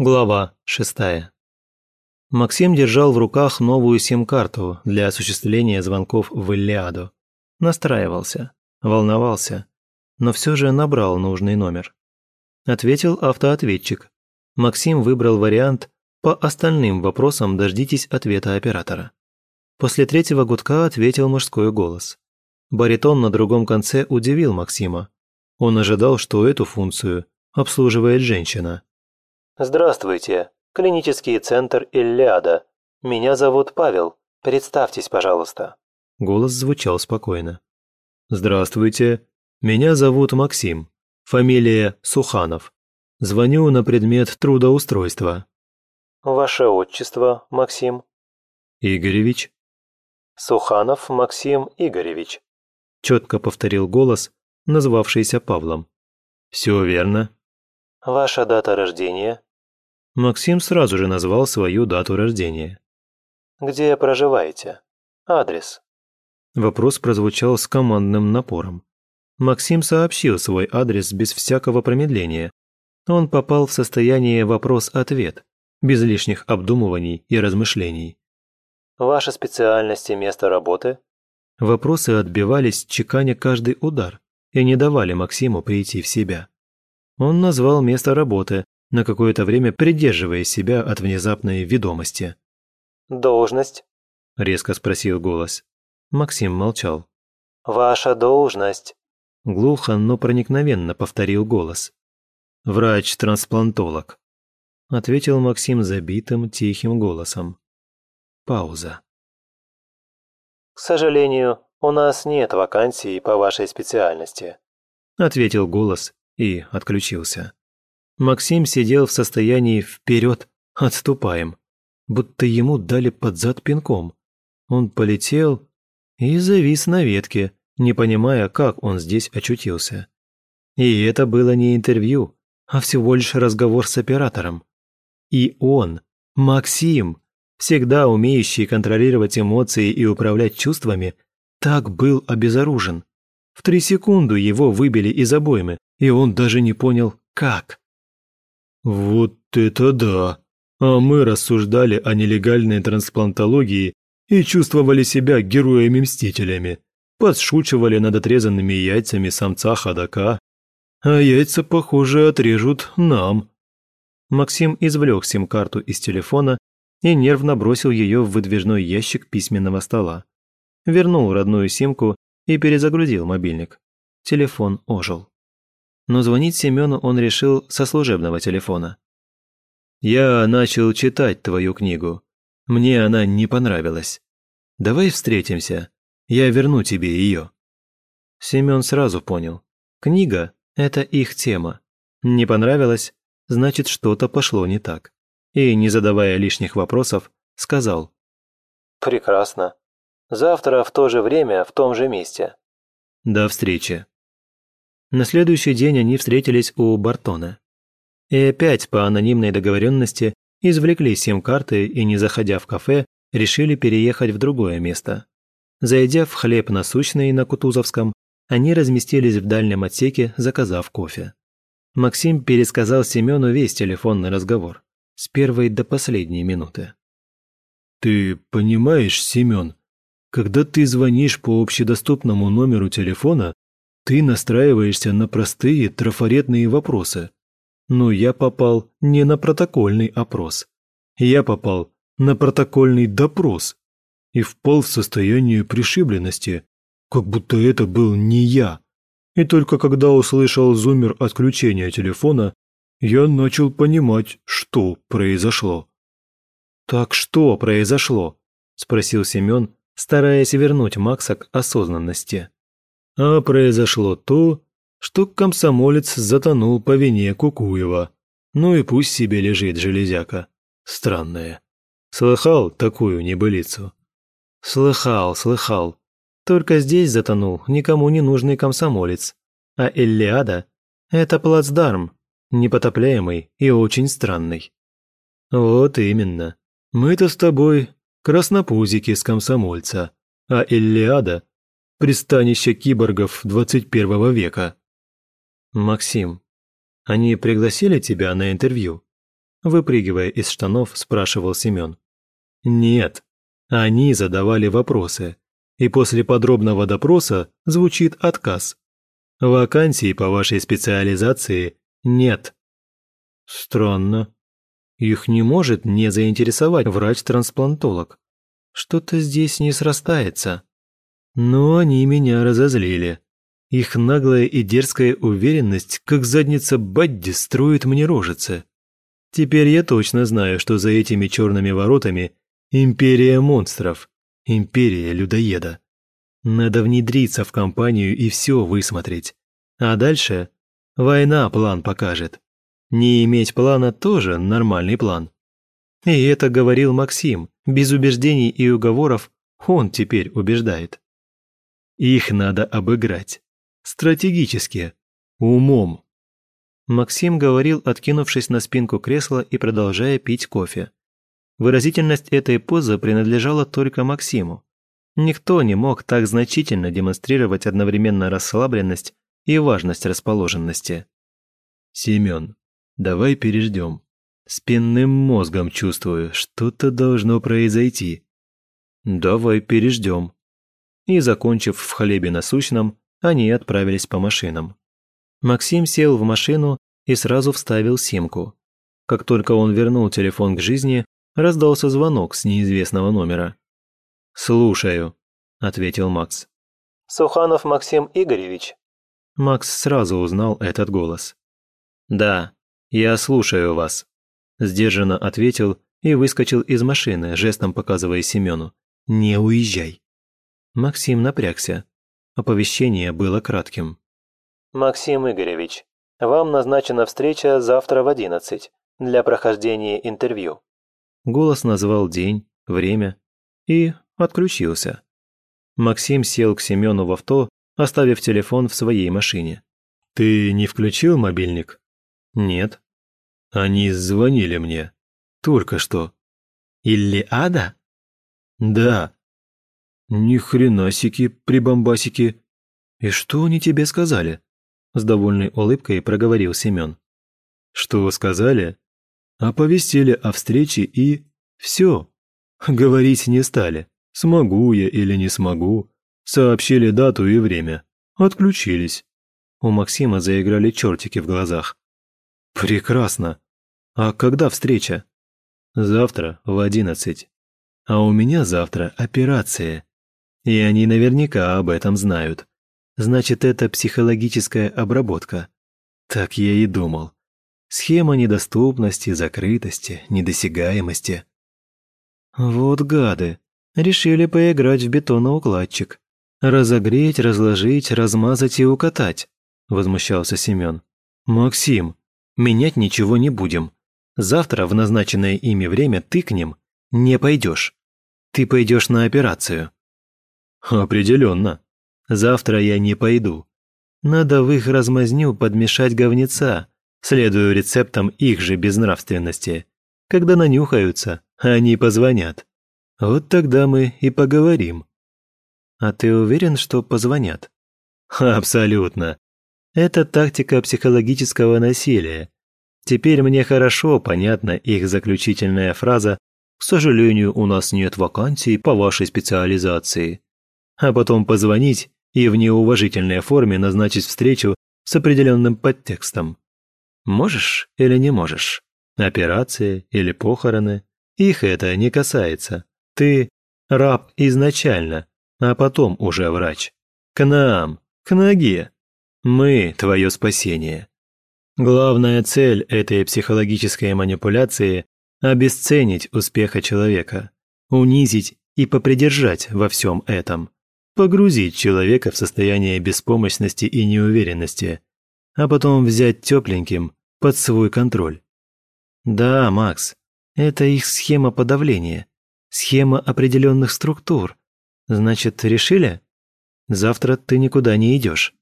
Глава шестая. Максим держал в руках новую сим-карту для осуществления звонков в Иллиаду. Настраивался, волновался, но все же набрал нужный номер. Ответил автоответчик. Максим выбрал вариант «По остальным вопросам дождитесь ответа оператора». После третьего гудка ответил мужской голос. Баритон на другом конце удивил Максима. Он ожидал, что эту функцию обслуживает женщина. Здравствуйте, клинический центр Иллиада. Меня зовут Павел. Представьтесь, пожалуйста. Голос звучал спокойно. Здравствуйте, меня зовут Максим. Фамилия Суханов. Звоню на предмет трудоустройства. Ваше отчество, Максим? Игоревич. Суханов Максим Игоревич. Четко повторил голос, назвавшийся Павлом. Все верно. Ваша дата рождения? Максим сразу же назвал свою дату рождения. «Где проживаете? Адрес?» Вопрос прозвучал с командным напором. Максим сообщил свой адрес без всякого промедления. Он попал в состояние вопрос-ответ, без лишних обдумываний и размышлений. «Ваша специальность и место работы?» Вопросы отбивались, чеканя каждый удар, и не давали Максиму прийти в себя. Он назвал место работы, на какое-то время придерживая себя от внезапной ведомости. «Должность?» – резко спросил голос. Максим молчал. «Ваша должность?» – глухо, но проникновенно повторил голос. «Врач-трансплантолог», – ответил Максим забитым, тихим голосом. Пауза. «К сожалению, у нас нет вакансий по вашей специальности», – ответил голос и отключился. Максим сидел в состоянии «вперед, отступаем», будто ему дали под зад пинком. Он полетел и завис на ветке, не понимая, как он здесь очутился. И это было не интервью, а всего лишь разговор с оператором. И он, Максим, всегда умеющий контролировать эмоции и управлять чувствами, так был обезоружен. В три секунды его выбили из обоймы, и он даже не понял, как. Вот это да! А мы рассуждали о нелегальной трансплантологии и чувствовали себя героями-мстителями. Подшучивали над отрезанными яйцами самца ходока. А яйца, похоже, отрежут нам. Максим извлек сим-карту из телефона и нервно бросил ее в выдвижной ящик письменного стола. Вернул родную симку и перезагрузил мобильник. Телефон ожил но звонить Семену он решил со служебного телефона. «Я начал читать твою книгу. Мне она не понравилась. Давай встретимся. Я верну тебе ее». Семен сразу понял. Книга – это их тема. Не понравилось, значит, что-то пошло не так. И, не задавая лишних вопросов, сказал. «Прекрасно. Завтра в то же время в том же месте». «До встречи». На следующий день они встретились у Бартона. И опять по анонимной договоренности извлекли сим-карты и, не заходя в кафе, решили переехать в другое место. Зайдя в хлеб насущный на Кутузовском, они разместились в дальнем отсеке, заказав кофе. Максим пересказал Семену весь телефонный разговор, с первой до последней минуты. «Ты понимаешь, Семен, когда ты звонишь по общедоступному номеру телефона, ты настраиваешься на простые трафаретные вопросы. Но я попал не на протокольный опрос. Я попал на протокольный допрос и впал в состояние пришибленности, как будто это был не я. И только когда услышал зумер отключения телефона, я начал понимать, что произошло. «Так что произошло?» – спросил Семен, стараясь вернуть Макса к осознанности. А произошло то, что комсомолец затонул по вине Кукуева. Ну и пусть себе лежит железяка. Странное. Слыхал такую небылицу? Слыхал, слыхал. Только здесь затонул никому не нужный комсомолец. А Эллиада – это плацдарм, непотопляемый и очень странный. Вот именно. Мы-то с тобой краснопузики с комсомольца, а Эллиада пристанище киборгов 21 века. Максим, они пригласили тебя на интервью? Выпрыгивая из штанов, спрашивал Семен. Нет, они задавали вопросы, и после подробного допроса звучит отказ. Вакансий по вашей специализации нет. Странно. Их не может не заинтересовать врач-трансплантолог. Что-то здесь не срастается. Но они меня разозлили. Их наглая и дерзкая уверенность, как задница Бадди, строит мне рожицы. Теперь я точно знаю, что за этими черными воротами империя монстров, империя людоеда. Надо внедриться в компанию и все высмотреть. А дальше война план покажет. Не иметь плана тоже нормальный план. И это говорил Максим, без убеждений и уговоров он теперь убеждает. Их надо обыграть. Стратегически. Умом. Максим говорил, откинувшись на спинку кресла и продолжая пить кофе. Выразительность этой позы принадлежала только Максиму. Никто не мог так значительно демонстрировать одновременно расслабленность и важность расположенности. «Семен, давай переждем. Спинным мозгом чувствую, что-то должно произойти». «Давай переждем». И, закончив в хлебе насущном, они отправились по машинам. Максим сел в машину и сразу вставил симку. Как только он вернул телефон к жизни, раздался звонок с неизвестного номера. «Слушаю», – ответил Макс. «Суханов Максим Игоревич». Макс сразу узнал этот голос. «Да, я слушаю вас», – сдержанно ответил и выскочил из машины, жестом показывая Семену. «Не уезжай». Максим напрягся. Оповещение было кратким. «Максим Игоревич, вам назначена встреча завтра в одиннадцать для прохождения интервью». Голос назвал день, время и отключился. Максим сел к Семену в авто, оставив телефон в своей машине. «Ты не включил мобильник?» «Нет». «Они звонили мне. Только что». «Или Ада?» «Да». «Ни хрена сики, прибамбасики. И что они тебе сказали?» С довольной улыбкой проговорил Семен. Что сказали? Оповестили о встрече и... Все. Говорить не стали. Смогу я или не смогу. Сообщили дату и время. Отключились. У Максима заиграли чертики в глазах. Прекрасно. А когда встреча? Завтра в одиннадцать. А у меня завтра операция. И они наверняка об этом знают. Значит, это психологическая обработка. Так я и думал. Схема недоступности, закрытости, недосягаемости. Вот гады. Решили поиграть в бетоноукладчик. Разогреть, разложить, размазать и укатать. Возмущался Семен. Максим, менять ничего не будем. Завтра в назначенное ими время ты к ним не пойдешь. Ты пойдешь на операцию. Определенно. Завтра я не пойду. Надо в их размазню подмешать говнеца, следуя рецептам их же безнравственности. Когда нанюхаются, они позвонят. Вот тогда мы и поговорим. А ты уверен, что позвонят? Абсолютно. Это тактика психологического насилия. Теперь мне хорошо понятна их заключительная фраза «К сожалению, у нас нет вакансий по вашей специализации». А потом позвонить и в неуважительной форме назначить встречу с определенным подтекстом. Можешь или не можешь? Операция или похороны? Их это не касается. Ты раб изначально, а потом уже врач. К нам, к ноге. Мы – твое спасение. Главная цель этой психологической манипуляции – обесценить успеха человека, унизить и попридержать во всем этом погрузить человека в состояние беспомощности и неуверенности, а потом взять тепленьким под свой контроль. Да, Макс, это их схема подавления, схема определенных структур. Значит, решили? Завтра ты никуда не идешь.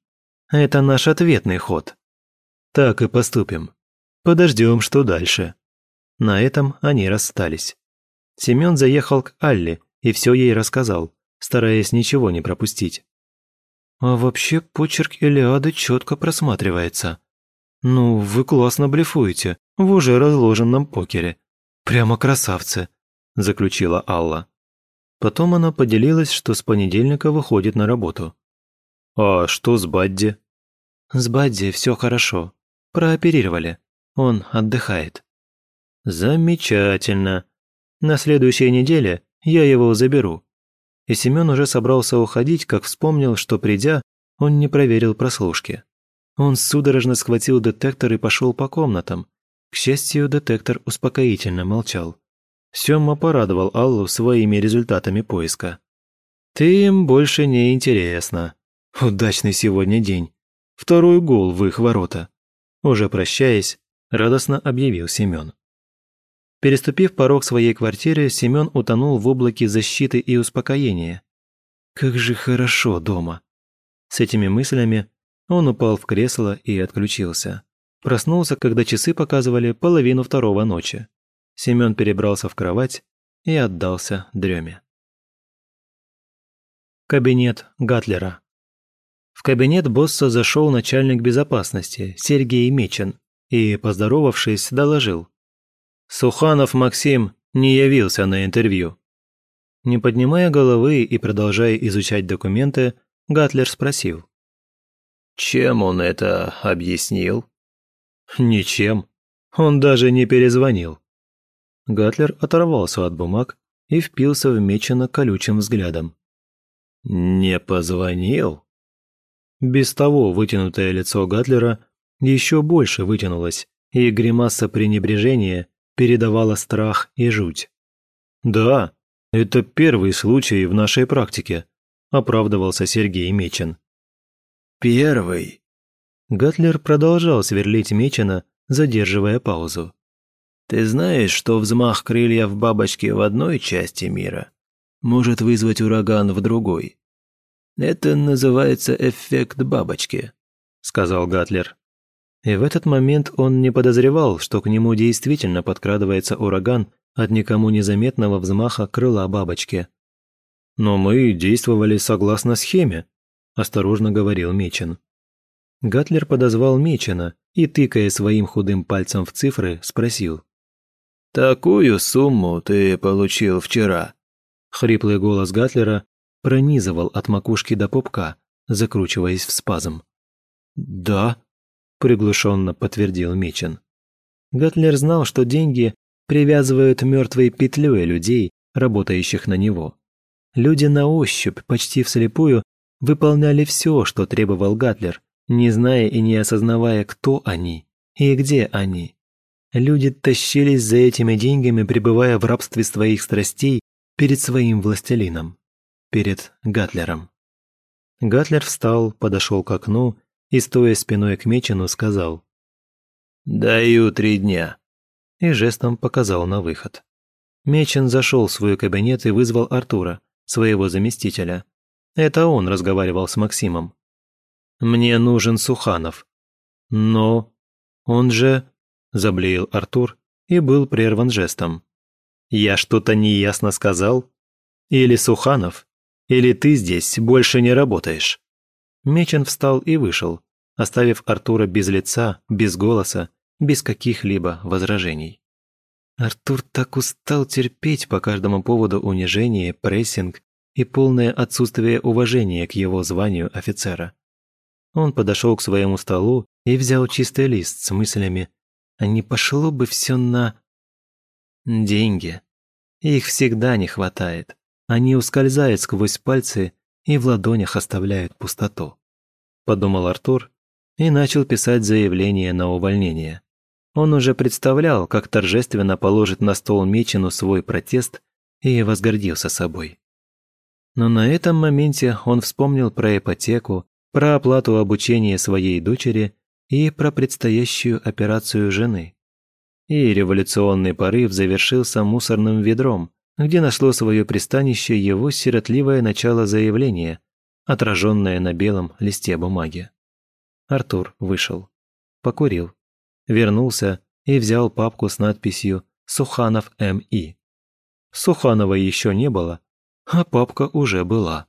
Это наш ответный ход. Так и поступим. Подождем, что дальше. На этом они расстались. Семен заехал к Алле и все ей рассказал стараясь ничего не пропустить. «А вообще почерк Илиады четко просматривается. Ну, вы классно блефуете, в уже разложенном покере. Прямо красавцы», – заключила Алла. Потом она поделилась, что с понедельника выходит на работу. «А что с Бадди?» «С Бадди все хорошо. Прооперировали. Он отдыхает». «Замечательно. На следующей неделе я его заберу». И Семен уже собрался уходить, как вспомнил, что придя, он не проверил прослушки. Он судорожно схватил детектор и пошел по комнатам. К счастью, детектор успокоительно молчал. Сёма порадовал Аллу своими результатами поиска. «Ты им больше не интересно. Удачный сегодня день. Второй гол в их ворота». Уже прощаясь, радостно объявил Семён. Переступив порог своей квартиры, Семён утонул в облаке защиты и успокоения. «Как же хорошо дома!» С этими мыслями он упал в кресло и отключился. Проснулся, когда часы показывали половину второго ночи. Семён перебрался в кровать и отдался дреме. Кабинет Гатлера. В кабинет босса зашел начальник безопасности Сергей Мечин и, поздоровавшись, доложил. Суханов Максим не явился на интервью. Не поднимая головы и продолжая изучать документы, Гатлер спросил. «Чем он это объяснил?» «Ничем. Он даже не перезвонил». Гатлер оторвался от бумаг и впился в Мечина колючим взглядом. «Не позвонил?» Без того вытянутое лицо Гатлера еще больше вытянулось, и гримаса пренебрежения передавала страх и жуть. «Да, это первый случай в нашей практике», – оправдывался Сергей Мечин. «Первый?» Гатлер продолжал сверлить Мечина, задерживая паузу. «Ты знаешь, что взмах крыльев бабочки в одной части мира может вызвать ураган в другой? Это называется эффект бабочки», – сказал Гатлер. И в этот момент он не подозревал, что к нему действительно подкрадывается ураган от никому незаметного взмаха крыла бабочки. «Но мы действовали согласно схеме», – осторожно говорил Мечин. Гатлер подозвал Мечина и, тыкая своим худым пальцем в цифры, спросил. «Такую сумму ты получил вчера?» Хриплый голос Гатлера пронизывал от макушки до попка, закручиваясь в спазм. «Да», приглушенно подтвердил Мичин. Гатлер знал, что деньги привязывают мертвой петлей людей, работающих на него. Люди на ощупь, почти вслепую, выполняли все, что требовал Гатлер, не зная и не осознавая, кто они и где они. Люди тащились за этими деньгами, пребывая в рабстве своих страстей перед своим властелином, перед Гатлером. Гатлер встал, подошел к окну и, стоя спиной к Мечину, сказал «Даю три дня» и жестом показал на выход. Мечин зашел в свой кабинет и вызвал Артура, своего заместителя. Это он разговаривал с Максимом. «Мне нужен Суханов». «Но он же...» – заблеял Артур и был прерван жестом. «Я что-то неясно сказал? Или Суханов, или ты здесь больше не работаешь?» Мечин встал и вышел, оставив Артура без лица, без голоса, без каких-либо возражений. Артур так устал терпеть по каждому поводу унижение, прессинг и полное отсутствие уважения к его званию офицера. Он подошел к своему столу и взял чистый лист с мыслями, а не пошло бы все на... Деньги. Их всегда не хватает. Они ускользают сквозь пальцы и в ладонях оставляют пустоту. Подумал Артур и начал писать заявление на увольнение. Он уже представлял, как торжественно положит на стол Мечину свой протест и возгордился собой. Но на этом моменте он вспомнил про ипотеку, про оплату обучения своей дочери и про предстоящую операцию жены. И революционный порыв завершился мусорным ведром, где нашло свое пристанище его сиротливое начало заявления, отраженное на белом листе бумаги. Артур вышел. Покурил. Вернулся и взял папку с надписью «Суханов М.И». Суханова еще не было, а папка уже была.